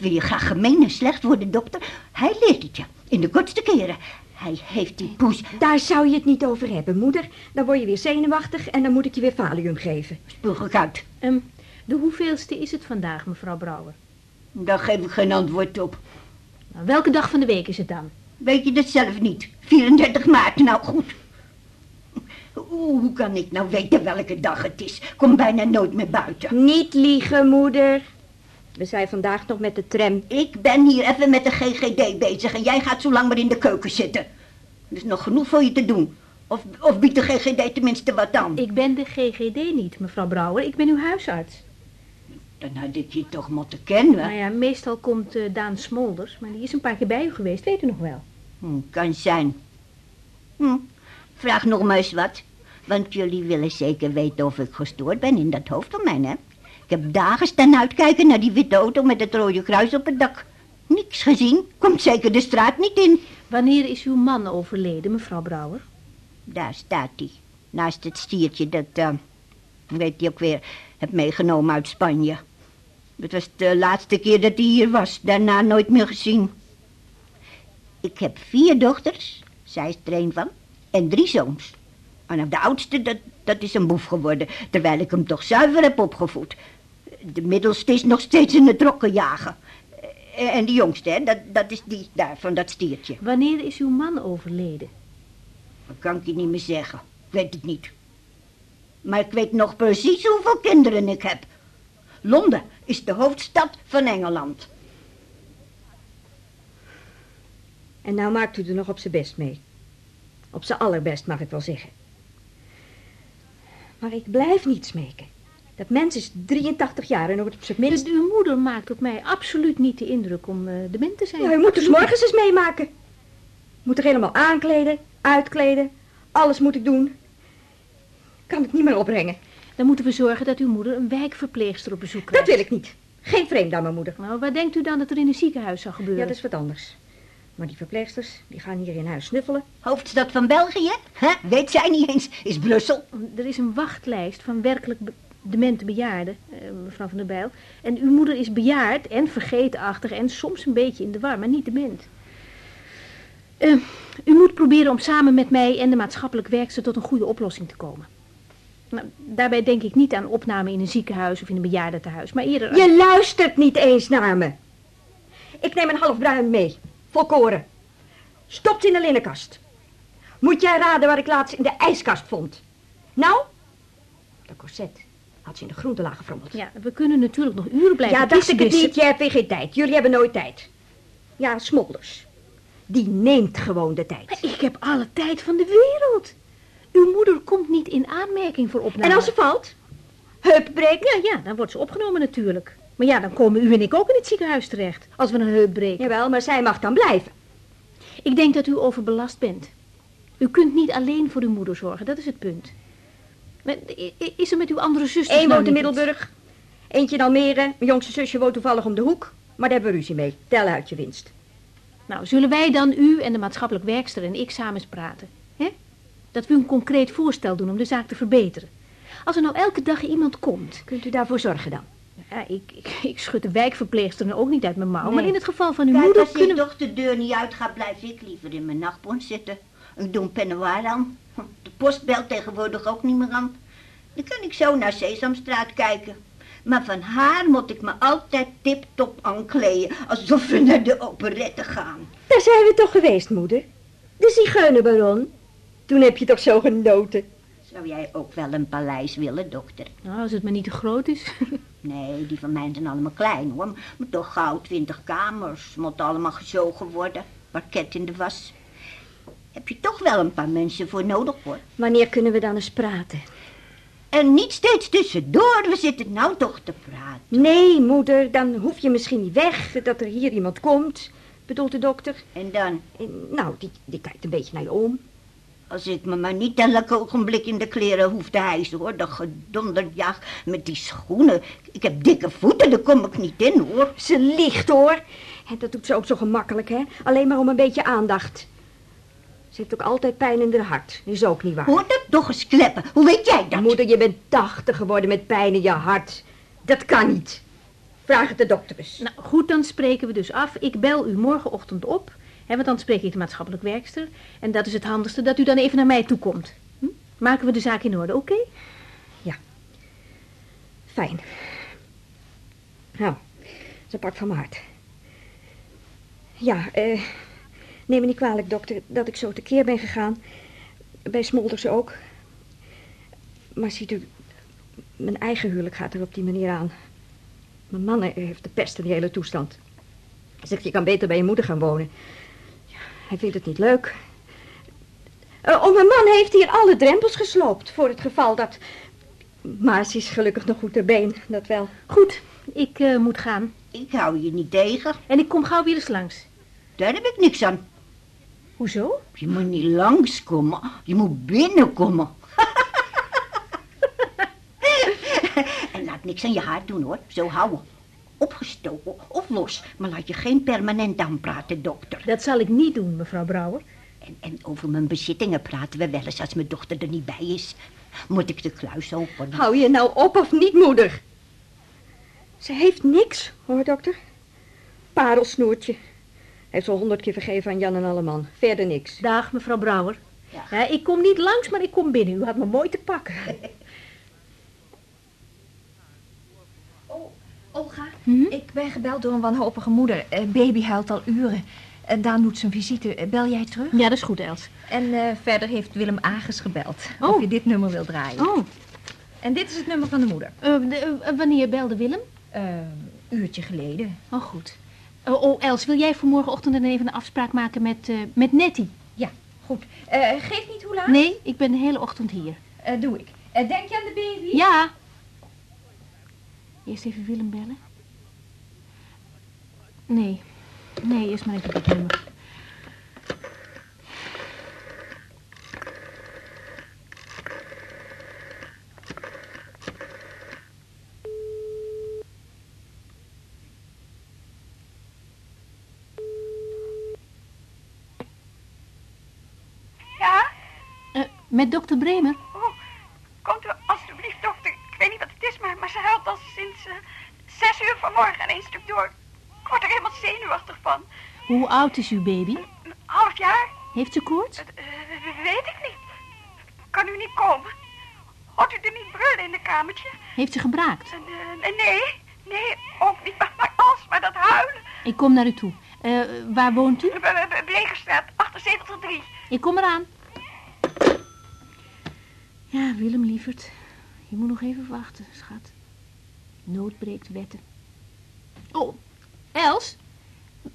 Wil je graag gemeen en slecht worden, dokter? Hij leert het je. In de kortste keren. Hij heeft die poes... Daar zou je het niet over hebben, moeder. Dan word je weer zenuwachtig en dan moet ik je weer valium geven. Spuug ik uit. Ehm, de hoeveelste is het vandaag, mevrouw Brouwer? Daar geef ik geen antwoord op. Nou, welke dag van de week is het dan? Weet je dat zelf niet? 34 maart, nou goed. Oeh, hoe kan ik nou weten welke dag het is? Kom bijna nooit meer buiten. Niet liegen, moeder. We zijn vandaag nog met de tram. Ik ben hier even met de GGD bezig en jij gaat zo lang maar in de keuken zitten. Er is nog genoeg voor je te doen. Of, of biedt de GGD tenminste wat aan? Ik ben de GGD niet, mevrouw Brouwer. Ik ben uw huisarts. Dan had ik je toch moeten kennen. Nou ja, meestal komt eh, Daan Smolders, maar die is een paar keer bij u geweest, weet u nog wel. Hm, kan zijn. Hm, vraag nog maar eens wat. Want jullie willen zeker weten of ik gestoord ben in dat hoofd van mij, hè? Ik heb dagen staan uitkijken naar die witte auto met het rode kruis op het dak. Niks gezien. Komt zeker de straat niet in. Wanneer is uw man overleden, mevrouw Brouwer? Daar staat hij. Naast het stiertje dat, uh, weet je ook weer, heb meegenomen uit Spanje. Het was de laatste keer dat hij hier was. Daarna nooit meer gezien. Ik heb vier dochters. Zij is er een van. En drie zoons. En de oudste, dat, dat is een boef geworden. Terwijl ik hem toch zuiver heb opgevoed. De middelste is nog steeds in het rokken jagen. En de jongste, hè, dat, dat is die daar, van dat stiertje. Wanneer is uw man overleden? Dat kan ik je niet meer zeggen. Ik weet het niet. Maar ik weet nog precies hoeveel kinderen ik heb. Londen is de hoofdstad van Engeland. En nou maakt u er nog op zijn best mee. Op zijn allerbest, mag ik wel zeggen. Maar ik blijf niet smeken. Dat mens is 83 jaar en wordt op zijn minst... Dus uw moeder maakt op mij absoluut niet de indruk om uh, dement te zijn. Ja, u moet dus morgens eens meemaken. Moet er helemaal aankleden, uitkleden. Alles moet ik doen. Kan het niet meer opbrengen. Dan moeten we zorgen dat uw moeder een wijkverpleegster op bezoek krijgt. Dat wil ik niet. Geen vreemd aan mijn moeder. Nou, wat denkt u dan dat er in een ziekenhuis zou gebeuren? Ja, dat is wat anders. Maar die verpleegsters, die gaan hier in huis snuffelen. Hoofdstad van België? Huh? Weet zij niet eens, is Brussel. Er is een wachtlijst van werkelijk be demente bejaarden, eh, mevrouw van der Bijl. En uw moeder is bejaard en vergetenachtig en soms een beetje in de war, maar niet dement. Uh, u moet proberen om samen met mij en de maatschappelijk werkster tot een goede oplossing te komen. Nou, daarbij denk ik niet aan opname in een ziekenhuis of in een bejaardentehuis, maar eerder aan... Je luistert niet eens naar me. Ik neem een half bruin mee, volkoren. Stopt in de linnenkast. Moet jij raden waar ik laatst in de ijskast vond? Nou? De corset had ze in de groentelaag gefrommeld. Ja, we kunnen natuurlijk nog uren blijven Ja, dacht ik het niet. Jij hebt geen tijd. Jullie hebben nooit tijd. Ja, Smolders. Die neemt gewoon de tijd. Maar ik heb alle tijd van de wereld. Uw moeder komt niet in aanmerking voor opname. En als ze valt? Heupbreken? Ja, ja, dan wordt ze opgenomen natuurlijk. Maar ja, dan komen u en ik ook in het ziekenhuis terecht. Als we een heup breken. Jawel, maar zij mag dan blijven. Ik denk dat u overbelast bent. U kunt niet alleen voor uw moeder zorgen, dat is het punt. Maar is er met uw andere zuster? Eén woont in Middelburg. Eentje in Almere. Mijn jongste zusje woont toevallig om de hoek. Maar daar hebben we ruzie mee. Tel uit je winst. Nou, zullen wij dan u en de maatschappelijk werkster en ik samen eens praten? Dat we een concreet voorstel doen om de zaak te verbeteren. Als er nou elke dag iemand komt... Kunt u daarvoor zorgen dan? Ja, ik, ik, ik schud de wijkverpleegster ook niet uit mijn mouw. Nee. Maar in het geval van uw Kijk, moeder als kunnen ik toch de deur niet uit ga, blijf ik liever in mijn nachtbond zitten. Ik doe een pennoir aan. De post belt tegenwoordig ook niet meer aan. Dan kan ik zo naar Sesamstraat kijken. Maar van haar moet ik me altijd tip-top aankleden, alsof we naar de operette gaan. Daar zijn we toch geweest, moeder? De zigeunerbaron. Toen heb je toch zo genoten. Zou jij ook wel een paleis willen, dokter? Nou, als het maar niet te groot is. Nee, die van mij zijn allemaal klein hoor. Maar toch gauw twintig kamers. Moet allemaal gezogen worden. Parket in de was. Heb je toch wel een paar mensen voor nodig hoor. Wanneer kunnen we dan eens praten? En niet steeds tussendoor. We zitten nou toch te praten. Nee, moeder, dan hoef je misschien niet weg dat er hier iemand komt, bedoelt de dokter. En dan? En, nou, die, die kijkt een beetje naar je om. Als ik me maar niet elk ogenblik in de kleren hoef te hijsen hoor. Dat gedonderjaag met die schoenen. Ik heb dikke voeten, daar kom ik niet in hoor. Ze liegt hoor. En dat doet ze ook zo gemakkelijk, hè? Alleen maar om een beetje aandacht. Ze heeft ook altijd pijn in haar hart. Is ook niet waar. Hoor dat toch eens kleppen. Hoe weet jij dat? Moeder, je bent tachtig geworden met pijn in je hart. Dat kan niet. Vraag het de dokter eens. Nou, goed, dan spreken we dus af. Ik bel u morgenochtend op. Want dan spreek ik de maatschappelijk werkster. En dat is het handigste, dat u dan even naar mij toe komt. Hm? Maken we de zaak in orde, oké? Fijn. Nou, ze pakt van mijn hart. Ja, eh, neem me niet kwalijk, dokter, dat ik zo tekeer ben gegaan. Bij Smolders ook. Maar ziet u, mijn eigen huwelijk gaat er op die manier aan. Mijn man heeft de pest in die hele toestand. Zegt, je kan beter bij je moeder gaan wonen. Hij vindt het niet leuk. Eh, oh, mijn man heeft hier alle drempels gesloopt voor het geval dat... Maar ze is gelukkig nog goed ter been, dat wel. Goed, ik eh, moet gaan. Ik hou je niet tegen. En ik kom gauw weer eens langs. Daar heb ik niks aan. Hoezo? Je moet niet langskomen. Je moet binnenkomen. en laat niks aan je haar doen hoor. Zo houden. Opgestoken of los. Maar laat je geen permanent aanpraten, dokter. Dat zal ik niet doen, mevrouw Brouwer. En, en over mijn bezittingen praten we wel eens als mijn dochter er niet bij is. Moet ik de kluis openen? Hou je nou op of niet, moeder? Ze heeft niks, hoor, dokter. Parelsnoertje. Heeft ze al honderd keer vergeven aan Jan en Alleman. Verder niks. Dag, mevrouw Brouwer. Ja. Ja, ik kom niet langs, maar ik kom binnen. U had me mooi te pakken. Olga, Hm? ik ben gebeld door een wanhopige moeder. Eh, baby huilt al uren. En Daan doet zijn visite. Eh, Bel jij terug? Ja, dat is goed, Els. En eh, verder heeft Willem Agers gebeld. Oh. Of je dit nummer wil draaien. Oh, En dit is het nummer van de moeder. de- wanneer belde Willem? Een uurtje geleden. Oh, goed. Oh, Els, wil jij voor morgenochtend dan even een afspraak maken met, met Nettie? Ja, goed. Geef niet hoe laat? Nee, ik ben de hele ochtend hier. Doe ik. Denk je aan de baby? Ja. Eerst even Willem bellen. Nee. Nee, eerst maar even dit nummer. Ja? Eh, met dokter Bremer? Oh, komt u alstublieft, dokter. Ik weet niet wat het is, maar, maar ze huilt al sinds eh, zes uur vanmorgen en één stuk door. Ik word er helemaal zenuwachtig van. Hoe oud is uw baby? Een half jaar? Heeft ze koorts? Eh, weet ik niet. Kan u niet komen? Hoort u er niet brullen in de kamertje? Heeft ze gebraakt? Eh, eh, nee, nee, ook niet. Maar, maar als, maar dat huilen. Ik kom naar u toe. Eh, waar woont u? Blegerstraat, 78 Ik kom eraan. Ja, Willem, lieverd. Je moet nog even wachten, schat. Nood breekt wetten. Oh, Els?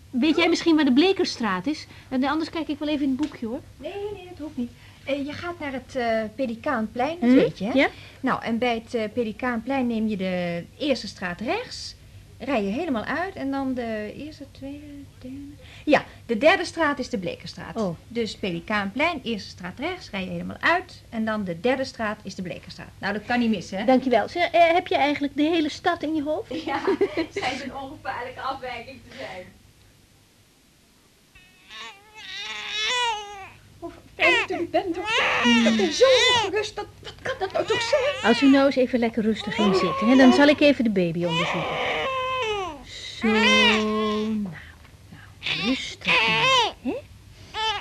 Weet jij misschien waar de Blekerstraat is? Eh, Anders kijk ik wel even in het boekje, hoor. Nee, nee, dat hoeft niet. Eh, je gaat naar het Pelikaanplein, dat Hm? weet je, hè? Ja? Nou, en bij het Pelikaanplein neem je de eerste straat rechts. Rij je helemaal uit en dan de eerste, tweede, derde... Ja, de derde straat is de Blekerstraat. Oh. Dus Pelikaanplein, eerste straat rechts, rij je helemaal uit. En dan de derde straat is de Blekerstraat. Nou, dat kan niet missen, hè? Dankjewel. Zeg, eh, heb je eigenlijk de hele stad in je hoofd? Ja, schijnt een ongevaarlijke afwijking te zijn. Of fijn dat u de niet ben, ben zo ongerust. Dat, wat kan dat nou toch zijn? Als u nou eens even lekker rustig ging zitten, hè, dan zal ik even de baby onderzoeken. Zo, nou, rustig hè?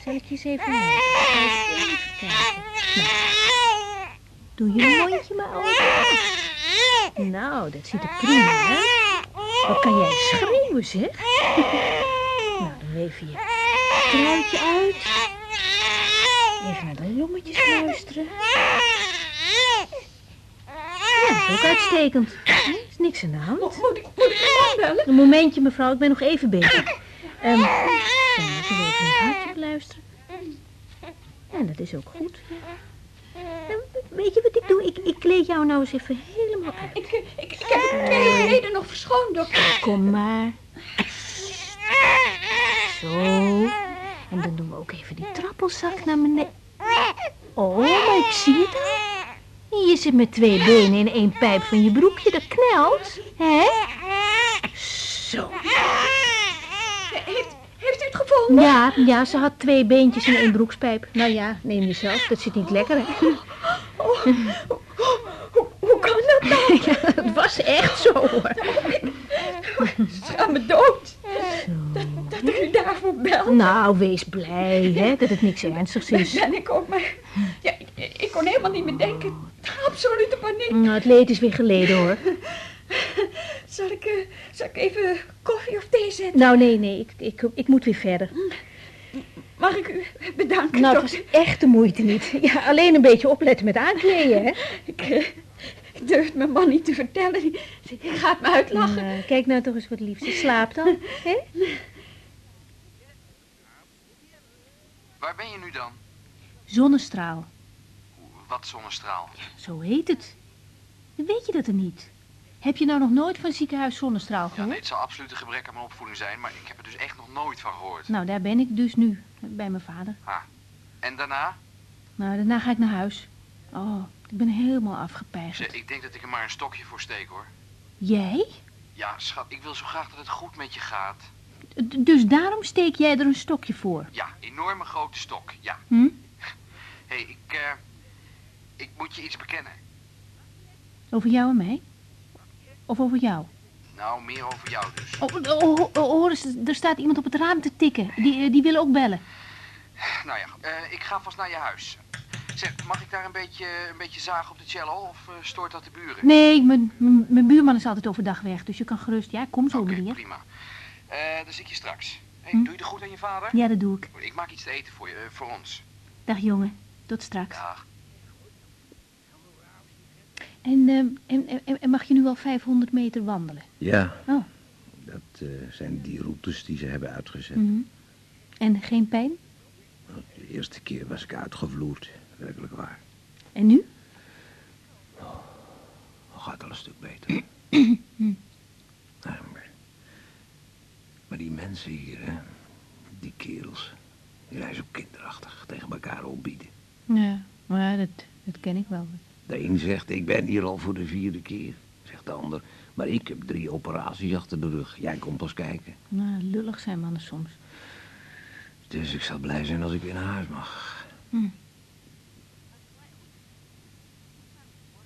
Zal ik je eens even helpen? Eens even kijken. Nou, doe je mondje maar open. Nou, dat ziet er prima uit. Wat kan jij schreeuwen, zeg? Nou, dan even je truitje uit. Even naar de longetjes luisteren. Ja, ook uitstekend. Er is niks aan de hand. Moet, ik, moet ik? Een momentje, mevrouw, ik ben nog even bezig. We even naar het hartje beluisteren. Ja, dat is ook goed. Nou, weet je wat ik doe? Ik, ik kleed jou nou eens even helemaal uit. Ik, ik, ik heb het nog verschoond, dokter. Kom maar. Zo. En dan doen we ook even die trappelzak naar beneden. Oh, maar ik zie het al. Je zit met twee benen in één pijp van je broekje. Dat knelt. Hè? Zo. Heeft, heeft u het gevonden? Ja, ja, ze had twee beentjes in één broekspijp. Nou ja, neem jezelf. Dat zit niet lekker, hè? Oh, Hoe kan dat nou? Ja, het was echt zo, hoor. Schaam me dood. Dat, dat ik u daarvoor bel. Nou, wees blij, hè, dat het niks ernstigs is. Ben ik ook, maar... Ja, ik, ik kon helemaal niet meer denken. Absolute paniek. Nou, het leed is weer geleden, hoor. Zal ik, eh, zal ik even koffie of thee zetten? Nou, nee, nee, ik, ik, ik moet weer verder. Mag ik u bedanken, Nou, het dokter? was echt de moeite niet. Ja, alleen een beetje opletten met aankleden, hè. Ik, eh, ik durf het mijn man niet te vertellen. Die gaat me uitlachen. Nou, kijk nou toch eens wat lief. Ze slaapt dan, hè? Waar ben je nu dan? Zonnestraal, Wat zonnestraal? zo heet het. Weet je dat er niet? Heb je nou nog nooit van ziekenhuis Zonnestraal Ja, gehoord? nee, het zal absoluut een gebrek aan mijn opvoeding zijn, maar ik heb er dus echt nog nooit van gehoord. Nou, daar ben ik dus nu, bij mijn vader. En daarna? Nou, daarna ga ik naar huis. Oh, ik ben helemaal afgepeigerd. ik denk dat ik er maar een stokje voor steek, hoor. Jij? Ja, schat, ik wil zo graag dat het goed met je gaat. D- Dus daarom steek jij er een stokje voor? Ja, enorme grote stok, ja. Hm? Hé, hey, ik, eh, ik moet je iets bekennen. Over jou en mij? Of over jou? Nou, meer over jou dus. Oh, oh, oh, oh, hoor eens, er staat iemand op het raam te tikken. Die, eh, die wil ook bellen. Nou ja, eh, ik ga vast naar je huis. Zeg, mag ik daar een beetje, een beetje zagen op de cello of eh, stoort dat de buren? Nee, mijn- buurman is altijd overdag weg, dus je kan gerust. Ja, kom zo, Oké, meneer. prima. Eh dan zie ik je straks. Hey, Hm? Doe je er goed aan je vader? Ja, dat doe ik. Ik maak iets te eten voor je, voor ons. Dag jongen, tot straks. Dag. En, eh, en, en, en mag je nu al 500 meter wandelen? Ja. Oh. Dat eh, zijn die routes die ze hebben uitgezet. Mhm. En geen pijn? De eerste keer was ik uitgevloerd. Werkelijk waar. En nu? Gaat al een stuk beter. Ja, maar, maar die mensen hier, hè, die kerels, die zijn zo kinderachtig tegen elkaar opbieden. Ja, maar dat, dat ken ik wel. De een zegt, ik ben hier al voor de vierde keer. Zegt de ander, maar ik heb drie operaties achter de rug. Jij komt pas kijken. Nou, lullig zijn mannen soms. Dus ik zal blij zijn als ik weer naar huis mag. Hm.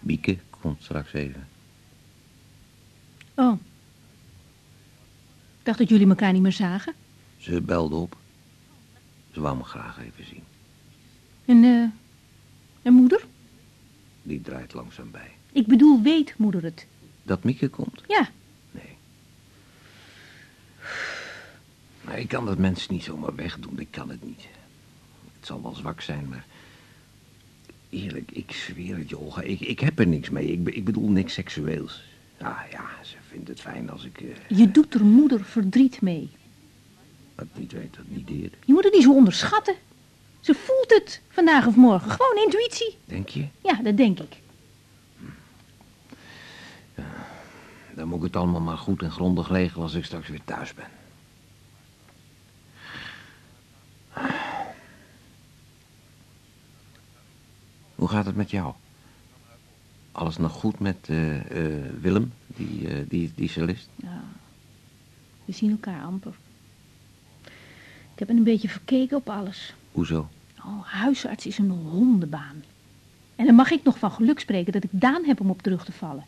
Mieke komt straks even. Oh. Ik dacht dat jullie elkaar niet meer zagen. Ze belde op. Ze wou me graag even zien. En, eh, en moeder? Die draait langzaam bij. Ik bedoel, weet moeder het? Dat Mieke komt? Ja. Maar ik kan dat mensen niet zomaar wegdoen. Ik kan het niet. Het zal wel zwak zijn, maar... Eerlijk, ik zweer het je, Olga. Ik, ik heb er niks mee. Ik, ik bedoel niks seksueels. Ah ja, ze vindt het fijn als ik... eh, Je doet er moeder verdriet mee. wat niet weet, dat niet deed. Je moet het niet zo onderschatten. Ze voelt het vandaag of morgen. Gewoon intuïtie. Denk je? Ja, dat denk ik. Dan moet ik het allemaal maar goed en grondig regelen als ik straks weer thuis ben. Hoe gaat het met jou? Alles nog goed met eh, eh, Willem, die, eh, die, die cellist? Ja. We zien elkaar amper. Ik heb een beetje verkeken op alles. Hoezo? Oh, huisarts is een hondenbaan. En dan mag ik nog van geluk spreken dat ik Daan heb om op terug te vallen.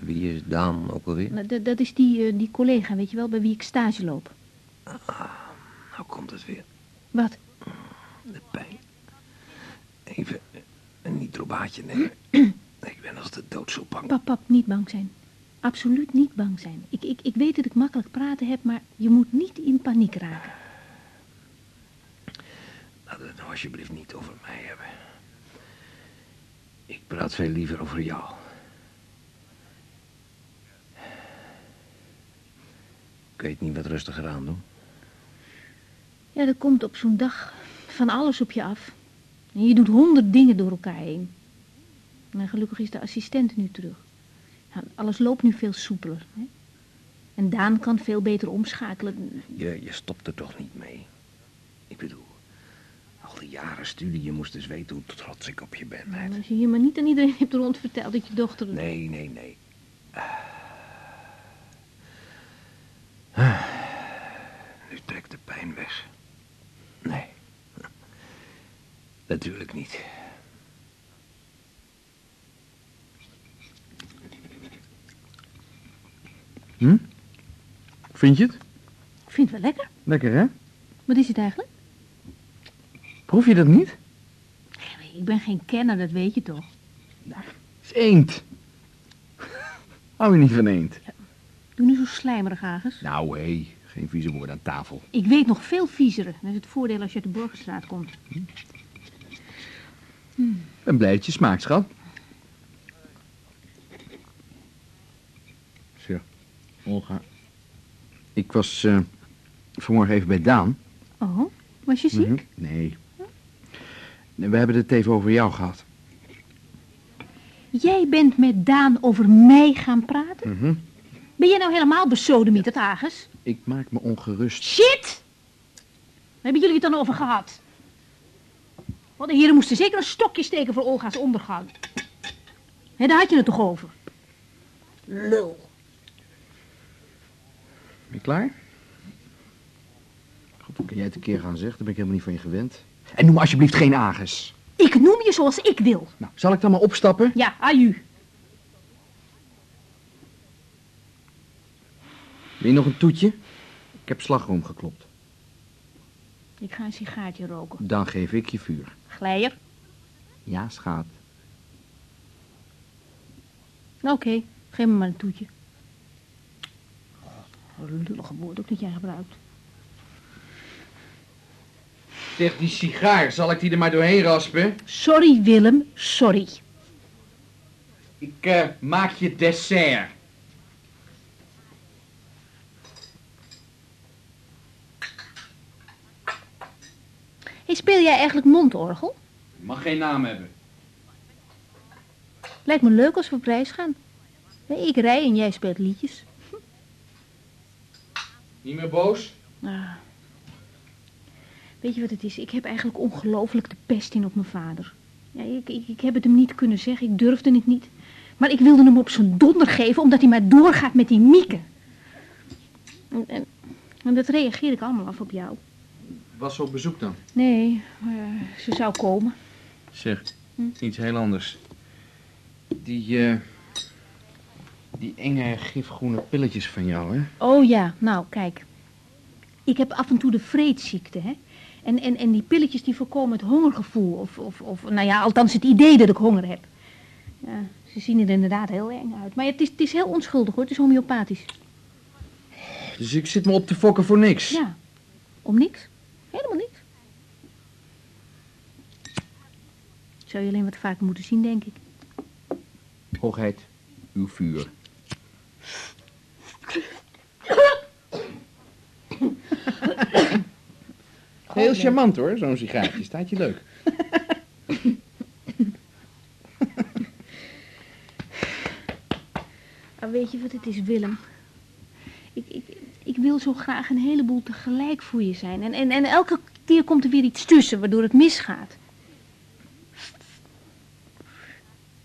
Wie is Daan ook alweer? Nou, Dat, dat is die, eh, die collega, weet je wel, bij wie ik stage loop. Nou komt het weer. Wat? De pijn. Even een nitrobaatje nemen. ik ben als de dood zo bang. Pap, pap, niet bang zijn. Absoluut niet bang zijn. Ik, ik, ik weet dat ik makkelijk praten heb, maar je moet niet in paniek raken. Het nou alsjeblieft niet over mij hebben. Ik praat veel liever over jou. Kun je het niet wat rustiger aan doen? Ja, er komt op zo'n dag van alles op je af. En je doet honderd dingen door elkaar heen. En gelukkig is de assistent nu terug. Ja, alles loopt nu veel soepeler. Hè? En Daan kan veel beter omschakelen. Je, je stopt er toch niet mee? Ik bedoel, al die jaren studie, je moest eens weten hoe trots ik op je ben, meid. Als je hier maar niet aan iedereen hebt rondverteld dat je dochter... Nee, nee, nee. Ah. Nu trekt de pijn weg. Nee. Natuurlijk niet. Hm? Vind je het? Ik vind het wel lekker. Lekker, hè? Wat is het eigenlijk? Proef je dat niet? Ik ben geen kenner, dat weet je toch. Het is eend. Hou je niet van eend? Doe nu zo slijmerig, Agus. Nou, hé. Geen vieze woord aan tafel. Ik weet nog veel viezere. Dat is het voordeel als je uit de Borgenstraat komt. Ik ben blij dat je smaakt, schat. Zo, Olga. Ik was eh, vanmorgen even bij Daan. Oh, was je ziek? Mhm. Nee. Nee, We hebben het even over jou gehad. Jij bent met Daan over mij gaan praten? Mhm. Ben jij nou helemaal besodemieterd, Agus? Ik maak me ongerust. Shit! Waar hebben jullie het dan over gehad? Want de heren moesten zeker een stokje steken voor Olga's ondergang. Hé, daar had je het toch over? Lul. Ben je klaar? Hoe kan jij het een keer gaan zeggen? Daar ben ik helemaal niet van je gewend. En noem alsjeblieft geen Agus. Ik noem je zoals ik wil. Nou, zal ik dan maar opstappen? Ja, aju. Wil je nog een toetje? Ik heb slagroom geklopt. Ik ga een sigaartje roken. Dan geef ik je vuur. Glijer? Ja, schaat. Nou, Oké, geef me maar een toetje. Lullige woord ook dat jij gebruikt. Zeg, die sigaar, zal ik die er maar doorheen raspen? Sorry, Willem, sorry. Ik eh, maak je dessert. Hey, speel jij eigenlijk mondorgel? Mag geen naam hebben. Lijkt me leuk als we op reis gaan. Ik rij en jij speelt liedjes. Niet meer boos? Ah. Weet je wat het is? Ik heb eigenlijk ongelooflijk de pest in op mijn vader. Ja, ik, ik, ik heb het hem niet kunnen zeggen, ik durfde het niet. Maar ik wilde hem op zijn donder geven, omdat hij maar doorgaat met die mieken. En, en, en dat reageer ik allemaal af op jou. Was ze op bezoek dan? Nee, maar ze zou komen. Zeg, Hm? iets heel anders. Die, eh, die enge gifgroene pilletjes van jou, hè? Oh ja, nou kijk. Ik heb af en toe de vreedziekte, hè. En, en, en die pilletjes die voorkomen het hongergevoel. Of, of, of, nou ja, althans het idee dat ik honger heb. Ja, ze zien er inderdaad heel eng uit. Maar het is, het is heel onschuldig hoor, het is homeopathisch. Dus ik zit me op te fokken voor niks. Ja, om niks. Helemaal niks. Zou je alleen wat vaker moeten zien, denk ik. Hoogheid, uw vuur. Heel charmant hoor, zo'n sigaartje. Staat je leuk. Maar weet je wat het is, Willem? Ik, ik, ik wil zo graag een heleboel tegelijk voor je zijn. En, en, en elke keer komt er weer iets tussen, waardoor het misgaat.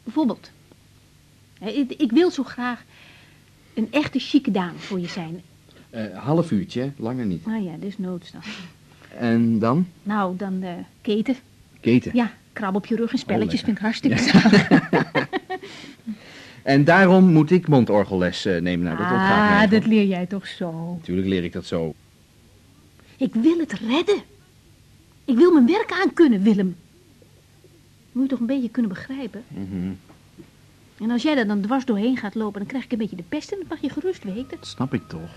Bijvoorbeeld. Ik, ik wil zo graag een echte chique dame voor je zijn. Eh, half uurtje, langer niet. Nou ja, desnoods dan. En dan? Nou, dan de keten. Skaten. Ja, krab op je rug en spelletjes Oh, vind ik hartstikke zalig. En daarom moet ik mondorgelles eh, nemen. Nou, dat graag ah, dat leer jij toch zo. Natuurlijk leer ik dat zo. Ik wil het redden. Ik wil mijn werk aankunnen, Willem. Moet je toch een beetje kunnen begrijpen? Mhm. En als jij er dan dwars doorheen gaat lopen, dan krijg ik een beetje de pest en dat mag je gerust weten. Dat snap ik toch.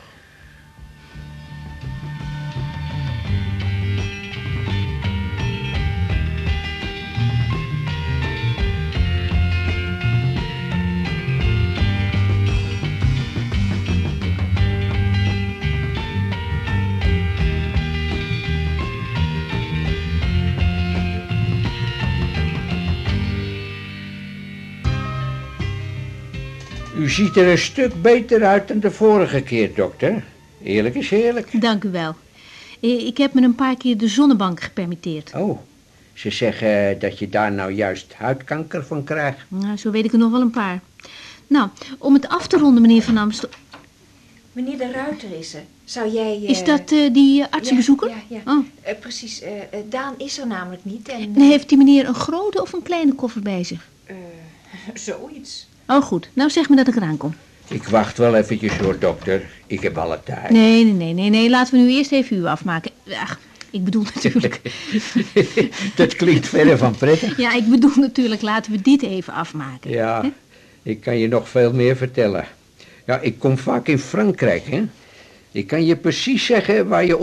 U ziet er een stuk beter uit dan de vorige keer, dokter. Eerlijk is eerlijk. Dank u wel. Eh, Ik heb me een paar keer de zonnebank gepermitteerd. Oh, ze zeggen dat je daar nou juist huidkanker van krijgt. Nou, zo weet ik er nog wel een paar. Nou, om het af te ronden, meneer Van Amstel. Meneer de Ruiter is er. Zou jij... eh, Is dat eh, die eh, artsenbezoeker? Ja, ja. ja. Oh. Eh, precies. eh, eh, Daan is er namelijk niet en... En heeft die meneer een grote of een kleine koffer bij zich? eh, zoiets. Oh, goed. Nou, zeg me dat ik eraan kom. Ik wacht wel eventjes hoor, dokter. Ik heb alle tijd. Nee, nee, nee, nee, nee. Laten we nu eerst even u afmaken. Ach, ik bedoel natuurlijk... dat klinkt verder van prettig. Ja, ik bedoel natuurlijk, laten we dit even afmaken. Ja, ik kan je nog veel meer vertellen. Ja, ik kom vaak in Frankrijk, hè. Ik kan je precies zeggen waar je